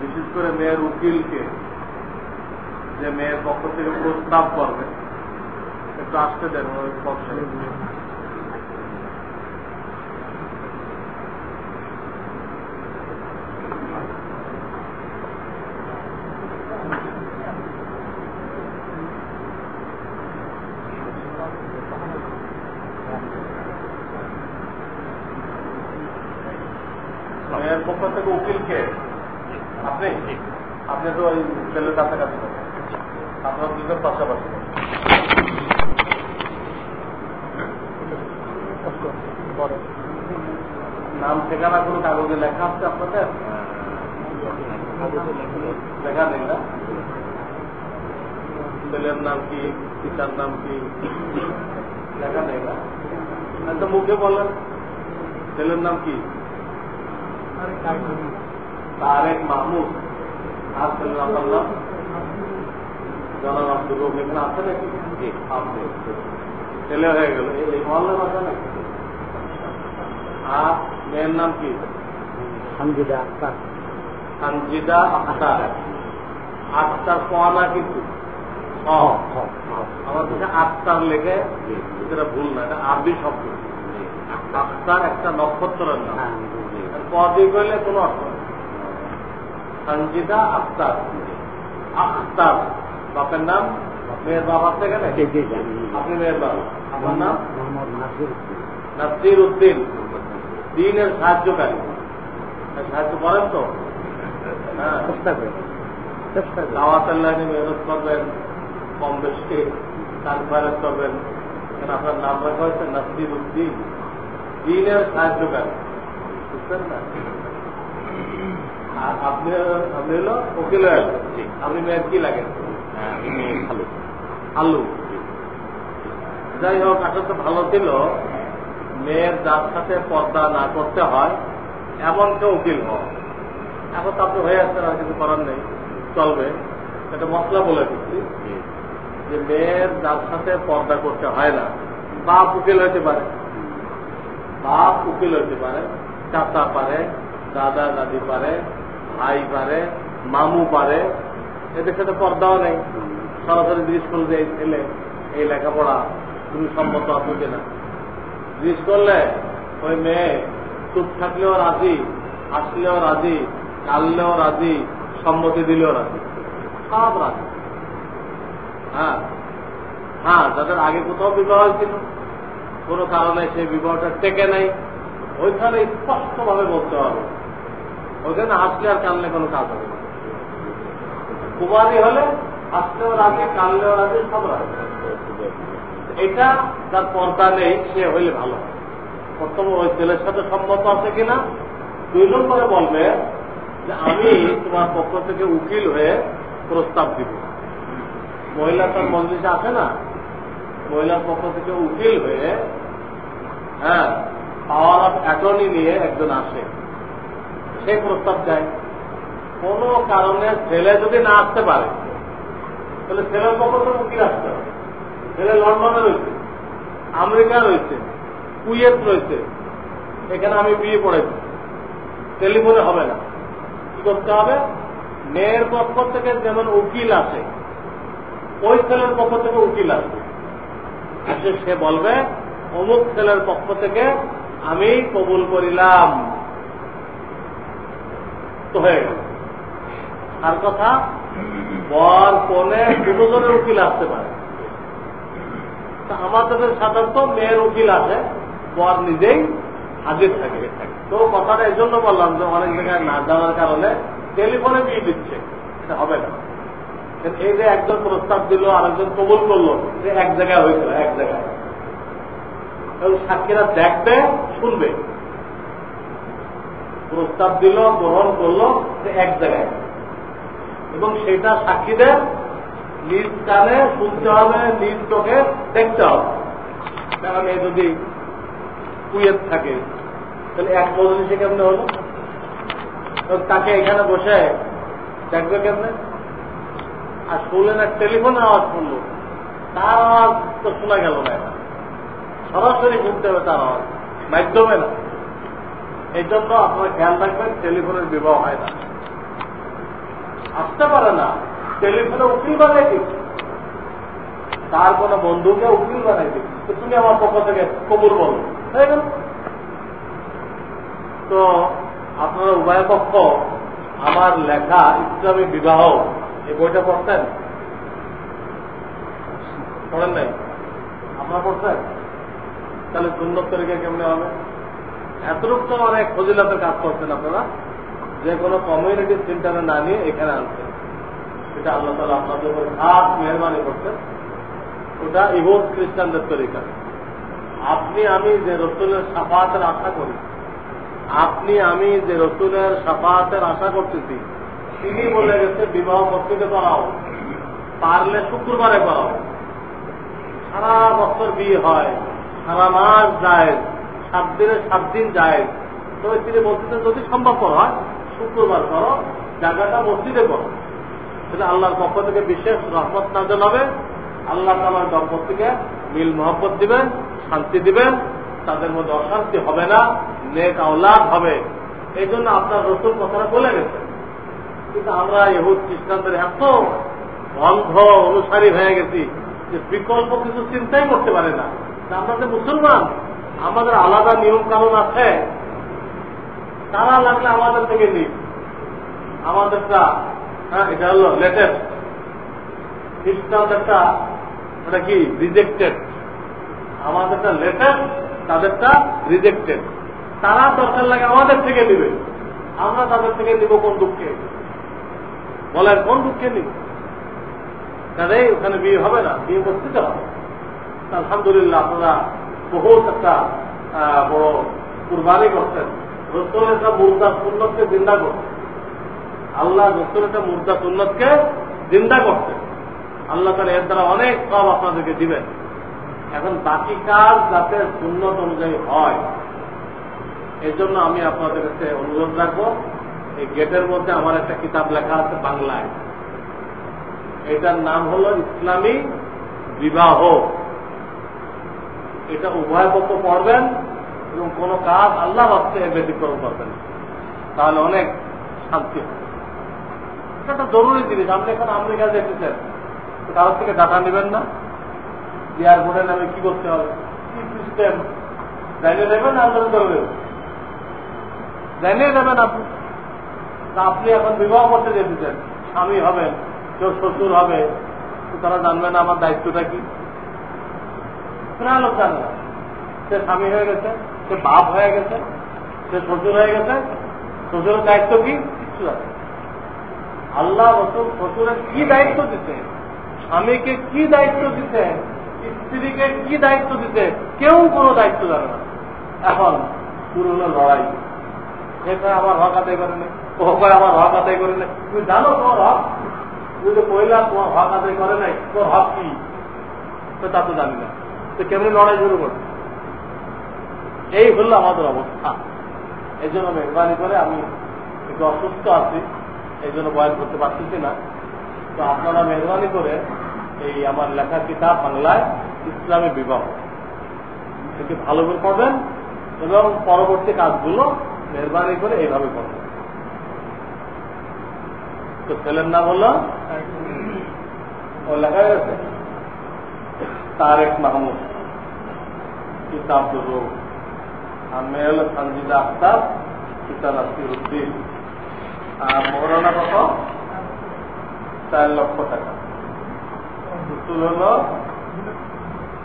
বিশেষ করে মেয়ের উকিলকে যে মেয়ের পক্ষ থেকে প্রস্তাব করবে একটু আসতে দেন ওই পক্ষে মেয়ের পক্ষ থেকে উকিলকে আপনি আপনি তো ওই ছেলের কাছাকাছি আপনার দুজন পাশাপাশি নাম ঠিকানা কোনো কাগজে লেখা আছে আপনাদের লেখা নেই না ছেলের নাম কি পিতার নাম কি? লেখা নেই না। একটা মুখে বলেন। ছেলের নাম কি? তারেক মাহমুদ। আর ছেলের আপনার নাম জনাব আব্দুল রব এখানে আছে নাকি? আপনি ছেলে হয়ে গেল। এই মহল্লার আছে নাকি? আর মেয়ের নাম কি? হামজিদা আক্তার। সঞ্জিদা আক্তার। আক্তার পাওয়া কিন্তু। আমার কাছে আক্তার লেখে সেটা ভুল না এটা আরবি শব্দ। আক্তার একটা নক্ষত্রের নাম। পদে গেলে কোনো অর্থ নেই। সঞ্জিদা আক্তার আক্তার বাপের নাম? মেয়ের বাবার থেকে আপনি মেয়ের বাবা আপনার নাম? নাসির উদ্দিন। দিনের সাহায্যকারী। সাহায্য করেন তো? হ্যাঁ চেষ্টা করে। চেষ্টা করে। দাওয়াতের লাইনে মেহনত করবেন। কম বেশি কনফারেন্স করবেন এখানে আপনার নাম রাখা হয়েছে নাসির উদ্দিন। দিনের সাহায্যকারী বুঝছেন না? আর আপনি আপনি হলো উকিল হয়ে আপনি মেয়ের কি লাগেন আলু। যাই হোক আসলে তো ভালো ছিল। মেয়ের যার সাথে পর্দা না করতে হয় এমন কেউ উকিল হয় এখন তো আপনি হয়ে আসছেন আর কিছু করার নেই। চলবে। এটা মশলা বলে দিচ্ছি। যে মেয়ের যার সাথে পর্দা করতে হয় না, বাপ উকিল হইতে পারে। বাপ উকিল হইতে পারে, চাচা পারে, দাদা দাদি পারে, ভাই পারে, মামু পারে, এদের সাথে পর্দাও নেই। সরাসরি জিজ্ঞেস করলে এই ছেলে, এই লেখাপড়া তুমি সম্মত আছো কিনা? জিজ্ঞেস করলে, ওই মেয়ে চুপ থাকলেও রাজি, আসলেও রাজি, কাললেও রাজি, সম্মতি দিলেও রাজি, সব রাজি। হ্যাঁ। হ্যাঁ যাদের আগে কোথাও বিবাহ হয়েছিল, কোনো কারণে সেই বিবাহটা টেকে নাই। ওইখানে স্পষ্টভাবে বলতে হবে, ওইখানে আসলে আর কানলে কোনো কাজ হবে না। কুমারী হলে আসলেও রাজি কানলেও রাজি সব রাজি এটা তার পর্দা নেই, সে হইলে ভালো। প্রথম ওই ছেলের সাথে সম্মত আছে কিনা, দুই নম্বরে বলবে যে আমি তোমার পক্ষ থেকে উকিল হয়ে প্রস্তাব দিব। মহিলা তার মন্দিরে আসে না? মহিলার পক্ষ থেকে উকিল হয়ে হ্যাঁ পাওয়ার অফ অ্যাটর্নি নিয়ে একজন আসে। সে প্রস্তাব দেয়, কোন কারণে ছেলে যদি না আসতে পারে, তাহলে ছেলের পক্ষ থেকে উকিল আসতে হবে। ছেলে লন্ডনে রয়েছে, আমেরিকা রয়েছে, কুয়েত রয়েছে, এখানে আমি বিয়ে পড়েছি টেলিফোনে হবে না। কি করতে হবে? মেয়ের পক্ষ থেকে যেমন উকিল আসে ওই ছেলের পক্ষ থেকে উকিল। আসবে সে বলবে, অমুক ছেলের পক্ষ থেকে আমি কবুল করিলাম। তো হয়ে গেল। আর কথা, বর কোনে দুজনের উকিল আসতে পারে। আমাদের সাধারণত মেয়ের উকিল আছে বর নিজেই হাজির থাকে। তো কথাটা এই জন্য বললাম যে অনেক জায়গায় না যাওয়ার কারণে টেলিফোনে বিয়ে দিচ্ছে। এটা হবে না। এই যে একজন প্রস্তাব দিল, আরেকজন কবুল করল, যে এক জায়গায় হয়েছিল, এক জায়গায়। সাক্ষীরা দেখবে, শুনবে। প্রস্তাব দিল, গ্রহণ করল যে এক জায়গায়। এবং সেটা সাক্ষীদের নিজ কানে শুনতে হবে, নিজ চোখে দেখতে হবে। কারণ এই যদি কুয়েত থাকে, তাহলে এক মজলিসে কেমনে হলো? তাকে এখানে বসে দেখবে কেমনে? আর শুনলেন এক টেলিফোন আওয়াজ শুনলো। তার আওয়াজ তো শোনা গেল না সরাসরি শুনতে হবে তার আওয়াজ। মাধ্যমে না। এই জন্য আপনারা খেয়াল রাখবেন, টেলিফোনের বিবাহ হয় না। আসতে পারে না। টেলিফোনে উকিল বানাই দিচ্ছে তার কোন বন্ধুকে উকিল বানাই দিচ্ছে তুমি আমার পক্ষ থেকে কবুল বলো হয়ে গেল তো আপনারা উভয় পক্ষ আমার লেখা ইসলামী বিবাহ এই বইটা পড়তেন পড়েন নাই? আপনারা পড়ছেন? তাহলে সুন্দর তরিকা কেমনে হবে? এতটুকু তো অনেক ফজিলাতের কাজ করছেন আপনারা। যে কোনো কমিউনিটি সেন্টারে না নিয়ে এখানে আনছেন সেটা আল্লাহ তালা আপনাদের উপর খাস মেহরবানি করছেন ওটা ইহুদ খ্রিস্টানদের তরিকা। আপনি, আমি যে রসুলের সাফাতের আশা করি, আপনি, আমি যে রসুলের সাফাতের আশা করতেছি তিনি বলে গেছে, বিবাহ মসজিদে করাও। পারলে শুক্রবারে করাও। সারা বছর বিয়ে হয়, সারা মাস যায়, সাত দিনে সাত দিন যায়। তো তিনি মসজিদে যদি সম্ভবপর হয়, শুক্রবার করো, জায়গাটা মসজিদে করো। সেটা আল্লাহর পক্ষ থেকে বিশেষ রহমত নাজল হবে। আল্লাহ তালার দম্পতিকে মিল মোহব্বত দিবেন, শান্তি দিবেন, তাদের মধ্যে অশান্তি হবে না, নেক আওলাদ হবে। এই জন্য আপনার রসুল কথাটা বলে গেছে। কিন্তু আমরা এহুদ খ্রিস্টানদের এত অন্ধ অনুসারী হয়ে গেছি যে বিকল্প কিছু চিন্তাই করতে পারে না। আমরা যে মুসলমান, আমাদের আলাদা নিয়ম কানুন আছে। তারা লাগলে আমাদের থেকে নিক আমাদেরটা হ্যাঁ এটা হলো লেটেস্ট। খ্রিস্টানদেরটা ওটা কি? রিজেক্টেড। আমাদেরটা লেটেস্ট, তাদেরটা রিজেক্টেড। তারা দরকার লাগে আমাদের থেকে নিবে। আমরা তাদের থেকে নিব কোন দুঃখে? বলেন কোন দুঃখে নিব কাজে ওখানে বিয়ে হবে না, বিয়ে বস্তিতে হবে। আলহামদুলিল্লাহ আপনারা বহুত একটা বড় কুরবানি করছেন। রসুল একটা মুর্দা সুন্নতকে জিন্দা করছেন। আল্লাহ রসুল একটা মুর্দা সুন্নতকে জিন্দা করছেন। আল্লাহ তারা এর দ্বারা অনেক সব আপনাদেরকে দিবেন। এখন বাকি কাজ যাতে সুন্নত অনুযায়ী হয় এই জন্য আমি আপনাদের কাছে অনুরোধ রাখব। এই গেটের মধ্যে আমার একটা কিতাব লেখা আছে বাংলায়। এটার নাম হল ইসলামী বিবাহ। এটা উভয় পক্ষ পড়বেন এবং কোন কাজ আল্লাহ বাস্তে ব্যতিক্রম করবেন তাহলে অনেক শান্তি হবে। একটা জরুরি জিনিস। আপনি এখন আমেরিকা যেতেছেন কারোর থেকে ডাটা নেবেন না। এয়ারপোর্টে নামে কি করতে হবে? কি সিস্টেম জানিয়ে দেবেন আন্দোলন করবেন জানিয়ে দেবেন আপনি। আপনি এখন বিবাহ করতে যেতেছেন, স্বামী হবেন, কেউ শ্বশুর হবে তারা জানবে না আমার দায়িত্বটা কি? লোক জানে না। সে স্বামী হয়ে গেছে, সে বাপ হয়ে গেছে, সে শ্বশুর হয়ে গেছে, শ্বশুরের দায়িত্ব কি? কিচ্ছু জানে আল্লাহ রসুল শ্বশুরের কি দায়িত্ব দিতে স্বামীকে কি দায়িত্ব দিতে স্ত্রীকে কি দায়িত্ব দিতে কেউ কোনো দায়িত্ব জানে না। এখন শুরু হলো লড়াই। এটা আমার হক আদায় করে নেই ও কয়, আমার হক আদায় করে নেই। তুমি জানো তোমার হক তুমি তো কইলা, তোমার হক আদায় করে নাই। তোর হক কি? তো তা তো জানি না। তো কেমনি লড়াই শুরু করছে এই হলো আমাদের অবস্থা। এই জন্য মেহরবানি করে আমি একটু অসুস্থ আছি, এই জন্য বয়ান করতে পারতেছি না। তো আপনারা মেহরবানি করে এই আমার লেখা কিতাব বাংলায় ইসলামী বিবাহ। এটি ভালো করে পড়বেন এবং পরবর্তী কাজগুলো মেহরবানি করে এইভাবে করবেন তো ছেলের নাম হলো ও লেখা গেছে? তারেক মাহমুদ। কিতাব আর মেয়ে হলো সঞ্জিদা আখতার, পিতা উদ্দিন। আর মৌলানা কত? চার লক্ষ টাকা। উত্তর হল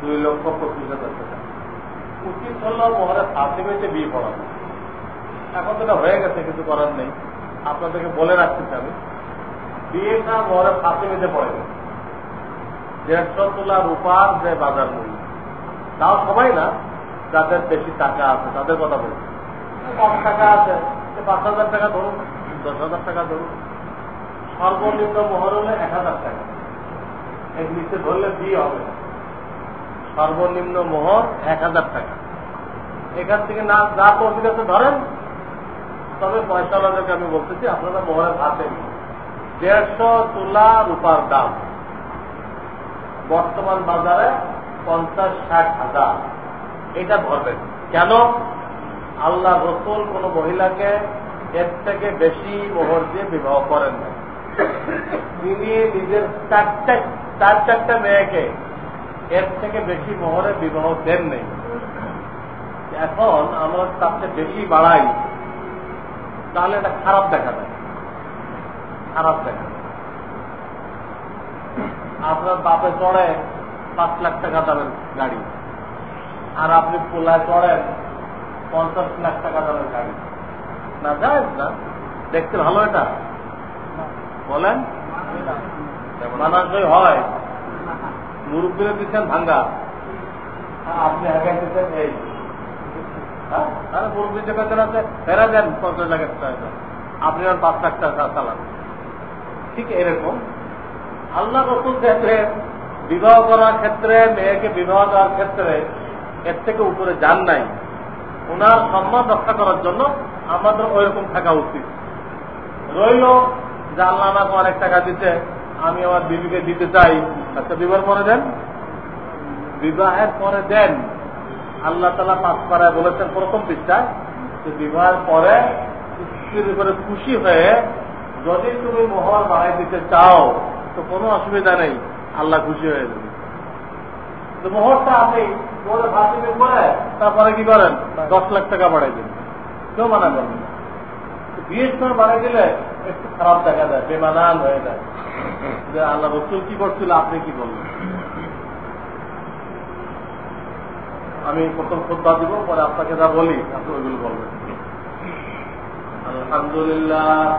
দুই লক্ষ পঁচিশ হাজার টাকা। উচিত হল মহরে ফাঁসিমেতে বিয়ে পড়ানো এখন তো হয়ে গেছে কিছু করার নেই। আপনাদেরকে বলে রাখতে আমি। বিয়েটা মহরে ফাঁসিমেতে পড়ে গেছে। দেড়শো তোলা রূপার যে বাজার মূল্য, তাও সবাই না, যাদের বেশি টাকা আছে, তাদের কথা বলছি। কম টাকা আছে পাঁচ হাজার টাকা ধরুন, দশ হাজার টাকা ধরুন। সর্বনিম্ন মোহর হলে এক হাজার টাকা। এর নিচে ধরলে বিয়ে হবে সর্বনিম্ন মোহর এক হাজার টাকা। এখান থেকে না যা প্রফিট আছে ধরেন, তবে পয়সাওয়ালাদেরকে আমি বলতেছি, আপনারা মোহরে ভাতেন দেড়শো তোলা রূপার দাম। বর্তমান বাজারে পঞ্চাশ ষাট হাজার। এটা ধরবেন। কেন? আল্লাহ রসুল কোন মহিলাকে এর থেকে বেশি মোহর দিয়ে বিবাহ করেন না। তিনি নিজের চারটা চার চারটা মেয়েকে এর থেকে বেশি মোহরে বিবাহ দেন নেই। এখন আমরা তার চেয়ে বেশি বাড়াই। তাহলে এটা খারাপ দেখা যায়। খারাপ দেখা। আপনার বাপে চড়ে পাঁচ লাখ টাকা দামের গাড়ি। আর আপনি পোলায় চড়েন পঞ্চাশ লাখ টাকা দামের গাড়ি। না যায় না। দেখতে ভালো এটা। বলেন। মানানসই হয়। মুরব্বীরা দিচ্ছেন ভাঙ্গা। আপনি আগে দিচ্ছেন এই। হ্যাঁ? মুরব্বী যে বেতন আছে, ফেরা দেন পঞ্চাশ লাখের টাকা। আপনি আর পাঁচ লাখ টাকা চালান। ঠিক এরকম। আল্লাহ রসুল ক্ষেত্রে বিবাহ করার ক্ষেত্রে, মেয়েকে বিবাহ দেওয়ার ক্ষেত্রে এর থেকে উপরে যান নাই। ওনার সম্মান রক্ষা করার জন্য আমাদের ওইরকম থাকা উচিত। রইল যে আল্লাহ আমাকে অনেক টাকা দিতে, আমি আমার বিবিকে দিতে চাই। আচ্ছা বিবাহ পরে দেন? বিবাহের পরে দেন। আল্লাহ তালা পাঁচ পাড়ায় বলেছেন প্রথম পৃষ্ঠায় যে বিবাহের পরে স্ত্রীর উপরে খুশি হয়ে যদি তুমি মোহর বাড়াই দিতে চাও, তো কোনো অসুবিধা নেই। আল্লাহ খুশি হয়ে যাবে। তো আপনি তারপরে কি করেন? দশ লাখ টাকা বাড়াই দেন। কেউ মানা করবেন বিয়ের বাড়াই দিলে একটু খারাপ দেখা যায়, বেমানান হয়ে যায়। যে আল্লাহ রসুল কি করছিল, আপনি কি বললেন? আমি প্রথম শ্রদ্ধা দিব, পরে আপনাকে যা বলি, আপনি ওইগুলো বলবেন। আলহামদুলিল্লাহ।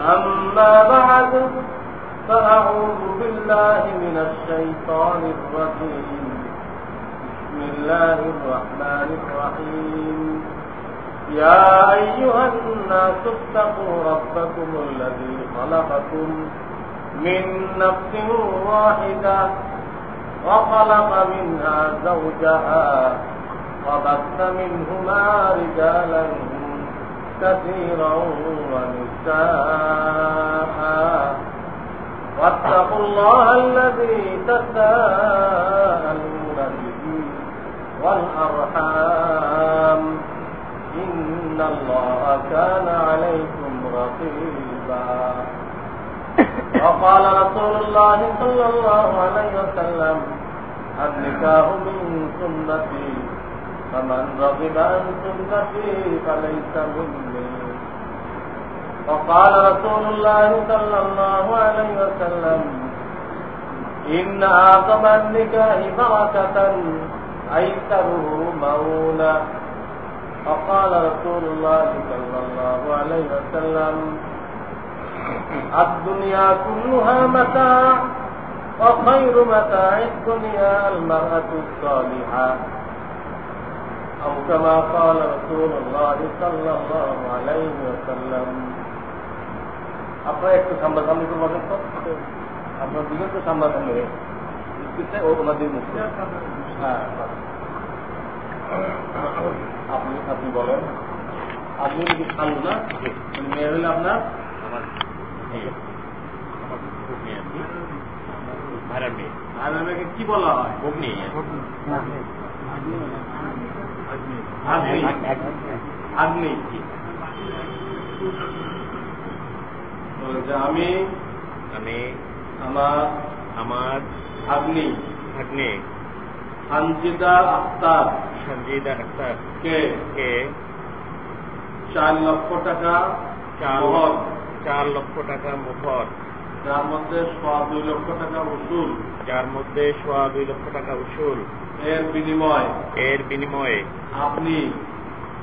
أما بعد فأعوذ بالله من الشيطان الرجيم. بسم الله الرحمن الرحيم. يا أيها الناس اتقوا ربكم الذي خلقكم من نفس واحدة وخلق منها زوجها وبث منهما رجالا كثيرا ونساء. واتقوا الله الذي تساءلون به والأرحام. إن الله كان عليكم رقيبا. وقال رسول الله صلى الله عليه وسلم النكاح من سنتي فمن رغب عن سنتي فليس مني. وقال رسول الله صلى الله عليه وسلم إن أعظم النكاح بركة أيسره مولى وقال رسول الله صلى الله عليه وسلم الدنيا كلها متاع وخير متاع الدنيا المرأة الصالحة أو كما قال رسول الله صلى الله عليه وسلم আপনারা একটু সামনাসামনি করে বসেন তো। আপনার দুজন তো সামনাসামনি ও ওনাদের মুক্তি হ্যাঁ আপনি আপনি বলেন। আপনি কি খান না মেয়ে হলে আপনার? কি বলা হয়? অগ্নি আগ্নি আগ্নি আমি আমি আমার আমার আগ্নি ভাগ্নে সঞ্জিদা আক্তার সঞ্জিদা আক্তার কে? কে? চার লক্ষ টাকা চার চার লক্ষ টাকা মুখর যার মধ্যে সোয়া দুই লক্ষ টাকা উসুল। যার মধ্যে সোয়া দুই লক্ষ টাকা উসুল। এর বিনিময়। এর বিনিময়ে। আপনি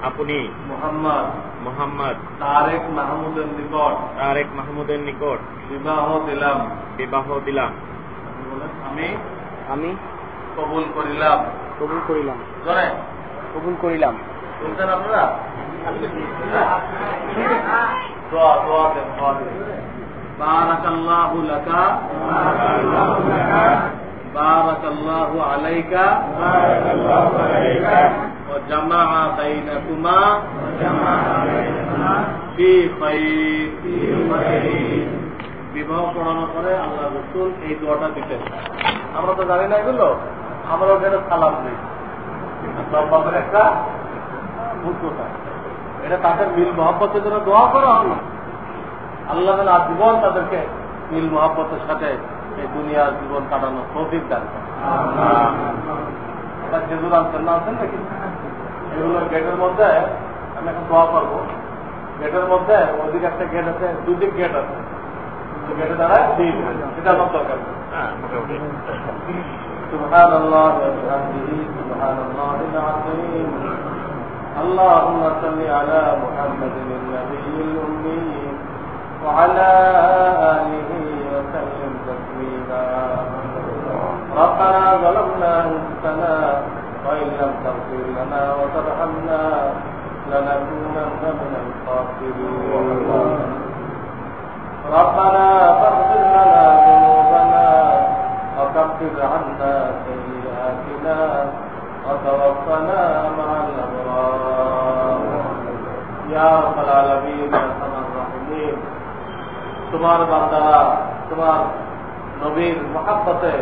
আপনি? মোহাম্মদ। মোহাম্মদ। তারেক মাহমুদের নিকট। তারেক মাহমুদের নিকট। বিবাহ দিলাম। বিবাহ দিলাম। আমি আমি কবুল করিলাম। কবুল করিলাম। কবুল করিলাম। শুনছেন আপনারা? দোয়া দোয়া দেন দেন। বিবাহ পড়ানো করে আল্লাহ রসুল এই দোয়াটা দিতেন। আমরা তো জানি না এগুলো। আমরা ওখানে সালাম দিই লম্বা একটা মূর্খতা এটা তাদের মিল মহব্বতের জন্য দোয়া করা হল আল্লাহ আজীবন তাদেরকে মিল মহব্বতের সাথে এই দুনিয়ার জীবন কাটানো তৌফিক দান করে। খেজুর আনছেন না আনছেন নাকি? এগুলো গেটের মধ্যে আমি এখন দোয়া করবো গেটের মধ্যে ওদিকে একটা গেট আছে দুদিক গেট আছে দুই গেটে দাঁড়ায় দিন এটা আমার দরকার নেই। হ্যাঁ মোটামুটি سبحان الله وبحمده سبحان الله العظيم اللهم صل على محمد النبي الأمي وعلى آله وسلم تسليما ربنا ظلمنا أنفسنا وإن لم تغفر لنا وترحمنا لنكونن من القاتلين ربنا فاغفر لنا ذنوبنا وكفر عنا سيئاتنا وتوفنا مع الأبرار يا رب العالمين يا أرحم الراحمين تمہار بندہ تمہار نبیر محبت ہے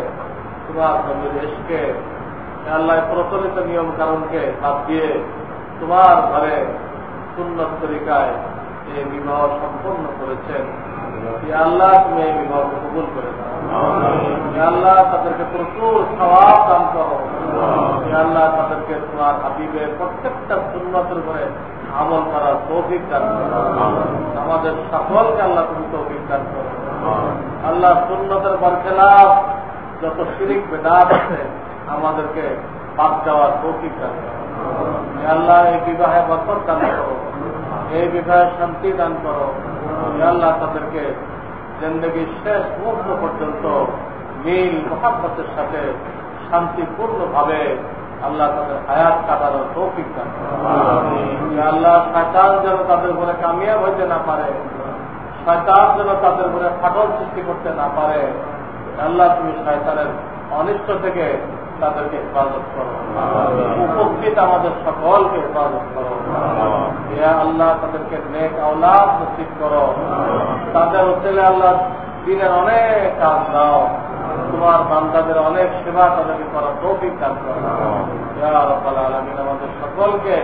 تمہار نبیر عشق ہے আল্লাহ প্রচলিত নিয়ম কারণকে বাদ দিয়ে তোমার ঘরে সুন্নত তরিকায় এই বিবাহ সম্পন্ন করেছেন। আল্লাহ তুমি এই বিবাহকে কবুল করে আল্লাহ তাদেরকে প্রচুর সওয়াব দান করো। আল্লাহ তাদেরকে তোমার হাবিবের প্রত্যেকটা সুন্নতের উপরে আমল করার তৌফিক দান করো। আমাদের সকলকে আল্লাহ তুমি তৌফিক দান করো। আল্লাহ সুন্নতের বরখেলাফ যত শিরিক বেদাত আছে আমাদেরকে বাদ তৌফিক দান আল্লাহ, এই বিবাহে বরকত দান করো। এই বিবাহে শান্তি দান করো। আল্লাহ, তাদেরকে জিন্দগির শেষ মুহূর্ত পর্যন্ত মিল মহাব্বতের সাথে শান্তিপূর্ণ ভাবে আল্লাহ তাদের হায়াত কাটানোর তৌফিক দান। আল্লাহ, শয়তান যেন তাদের উপরে কামিয়াব হইতে না পারে। শয়তান যেন তাদের উপরে ফাটল সৃষ্টি করতে না পারে। আল্লাহ, তুমি শয়তানের অনিষ্ট থেকে তাদেরকে হেফাজত করো। উপস্থিত আমাদের সকলকে হেফাজত করো। ইয়া আল্লাহ তাদেরকে নেক আওলাদ নসিব করো। তাদের ছেলে আল্লাহ দিনের অনেক কাজ দাও। তোমার বান্দাদের অনেক সেবা তাদেরকে করা তৌফিক দান করো। ইয়া রাব্বাল আলামিন আমাদের সকলকে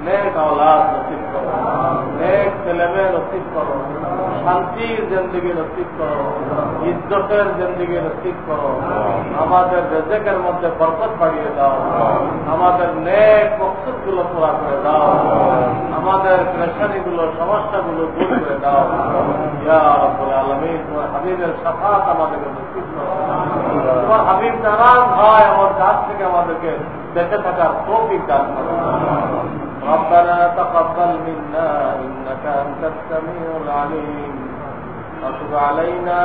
নেক আওলাদ নসিব করো। নেক ছেলেমেয়ে নসিব করো। শান্তির জিন্দগি নসিব করো ইজ্জতের জিন্দগি নসিব করো আমাদের রেজেকের মধ্যে বরকত বাড়িয়ে দাও আমাদের নেক মকসুদ গুলো পুরা করে দাও আমাদের পেশানি গুলো সমস্যা গুলো দূর করে দাও ইয়া রব্বুল আলামিন তোমার হাবিবের সাফাত আমাদেরকে নসিব করো তোমার হাবিব নারায়ণ হয় আমার কাছ থেকে আমাদেরকে বেঁচে থাকার তৌফিক দান করো ربنا تقبل منا إنك أنت السميع العليم. وتب علينا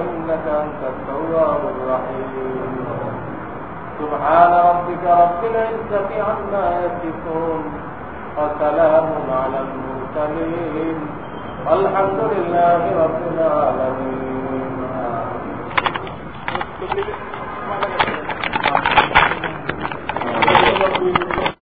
إنك أنت التواب الرحيم. سبحان ربك رب العزة عما يصفون وسلام على المرسلين. والحمد لله رب العالمين.